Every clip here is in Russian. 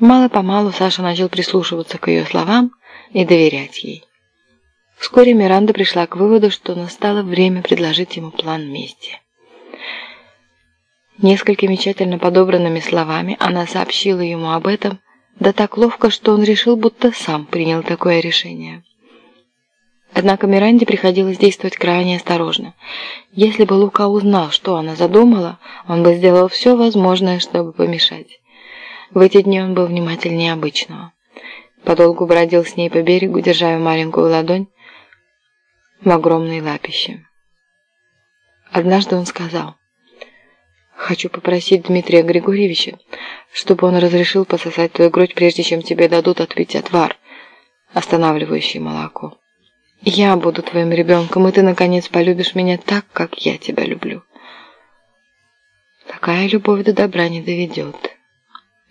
Мало-помалу Саша начал прислушиваться к ее словам и доверять ей. Вскоре Миранда пришла к выводу, что настало время предложить ему план мести. Несколькими тщательно подобранными словами она сообщила ему об этом, да так ловко, что он решил, будто сам принял такое решение. Однако Миранде приходилось действовать крайне осторожно. Если бы Лука узнал, что она задумала, он бы сделал все возможное, чтобы помешать. В эти дни он был внимательнее обычного. Подолгу бродил с ней по берегу, держа маленькую ладонь в огромной лапище. Однажды он сказал, Хочу попросить Дмитрия Григорьевича, чтобы он разрешил пососать твою грудь, прежде чем тебе дадут отпить отвар, останавливающий молоко. Я буду твоим ребенком, и ты, наконец, полюбишь меня так, как я тебя люблю. Такая любовь до добра не доведет.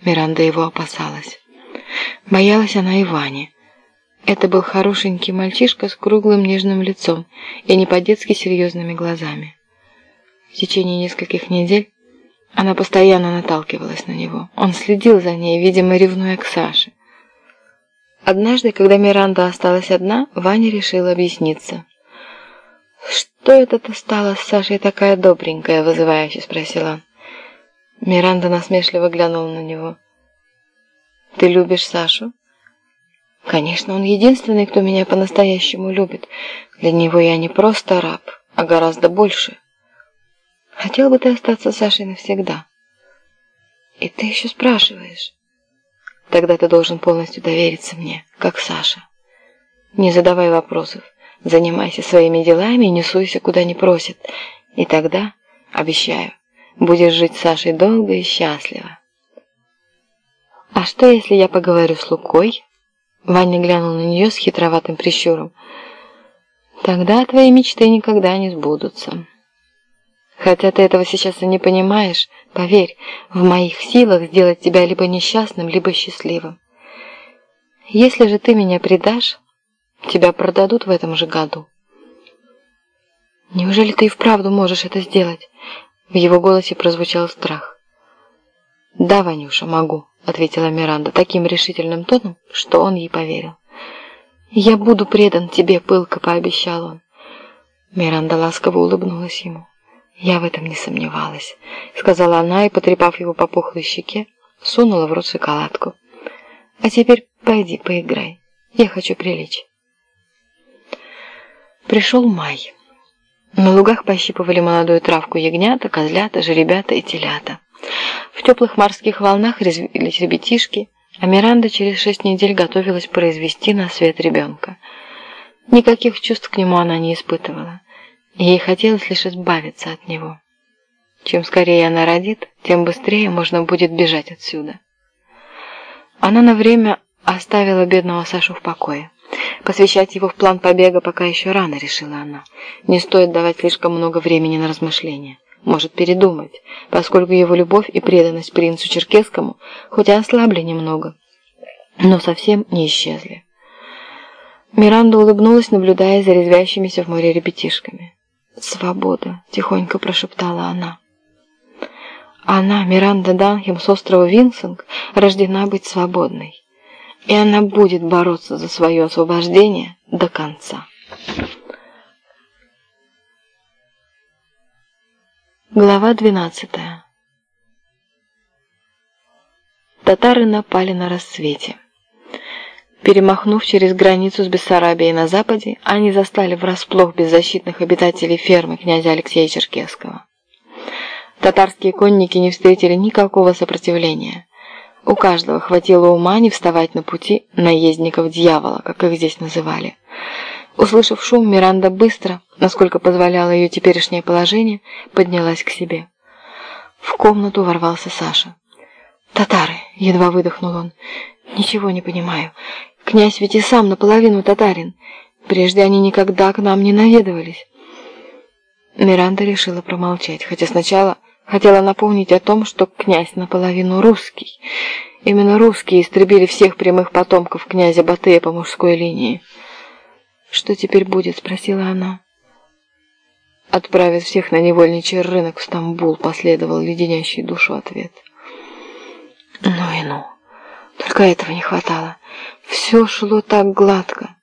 Миранда его опасалась. Боялась она и Вани. Это был хорошенький мальчишка с круглым нежным лицом и не по-детски серьезными глазами. В течение нескольких недель она постоянно наталкивалась на него. Он следил за ней, видимо, ревнуя к Саше. Однажды, когда Миранда осталась одна, Ваня решил объясниться. «Что это ты стала с Сашей такая добренькая?» – вызывающе спросила он. Миранда насмешливо глянула на него. «Ты любишь Сашу?» «Конечно, он единственный, кто меня по-настоящему любит. Для него я не просто раб, а гораздо больше». Хотел бы ты остаться с Сашей навсегда. И ты еще спрашиваешь. Тогда ты должен полностью довериться мне, как Саша. Не задавай вопросов. Занимайся своими делами и не суйся, куда не просят. И тогда, обещаю, будешь жить с Сашей долго и счастливо. А что, если я поговорю с Лукой? Ваня глянул на нее с хитроватым прищуром. Тогда твои мечты никогда не сбудутся. Хотя ты этого сейчас и не понимаешь, поверь, в моих силах сделать тебя либо несчастным, либо счастливым. Если же ты меня предашь, тебя продадут в этом же году. Неужели ты и вправду можешь это сделать? В его голосе прозвучал страх. «Да, Ванюша, могу», — ответила Миранда таким решительным тоном, что он ей поверил. «Я буду предан тебе, пылко», — пообещал он. Миранда ласково улыбнулась ему. «Я в этом не сомневалась», — сказала она и, потрепав его по пухлой щеке, сунула в рот шоколадку. «А теперь пойди поиграй. Я хочу прилечь». Пришел май. На лугах пощипывали молодую травку ягнята, козлята, жеребята и телята. В теплых морских волнах резвились ребятишки, а Миранда через шесть недель готовилась произвести на свет ребенка. Никаких чувств к нему она не испытывала. Ей хотелось лишь избавиться от него. Чем скорее она родит, тем быстрее можно будет бежать отсюда. Она на время оставила бедного Сашу в покое. Посвящать его в план побега пока еще рано, решила она. Не стоит давать слишком много времени на размышления. Может передумать, поскольку его любовь и преданность принцу Черкесскому хоть и ослабли немного, но совсем не исчезли. Миранда улыбнулась, наблюдая за резвящимися в море ребятишками. «Свобода!» – тихонько прошептала она. Она, Миранда Данхем с острова Винсинг, рождена быть свободной. И она будет бороться за свое освобождение до конца. Глава 12 Татары напали на рассвете. Перемахнув через границу с Бессарабией на западе, они застали врасплох беззащитных обитателей фермы князя Алексея Черкесского. Татарские конники не встретили никакого сопротивления. У каждого хватило ума не вставать на пути наездников дьявола, как их здесь называли. Услышав шум, Миранда быстро, насколько позволяло ее теперешнее положение, поднялась к себе. В комнату ворвался Саша. «Татары!» — едва выдохнул он. «Ничего не понимаю. Князь ведь и сам наполовину татарин. Прежде они никогда к нам не наведывались. Миранда решила промолчать, хотя сначала хотела напомнить о том, что князь наполовину русский. Именно русские истребили всех прямых потомков князя Батыя по мужской линии. «Что теперь будет?» — спросила она. Отправив всех на невольничий рынок в Стамбул, последовал леденящий душу ответ. «Ну и ну!» Только этого не хватало. Все шло так гладко.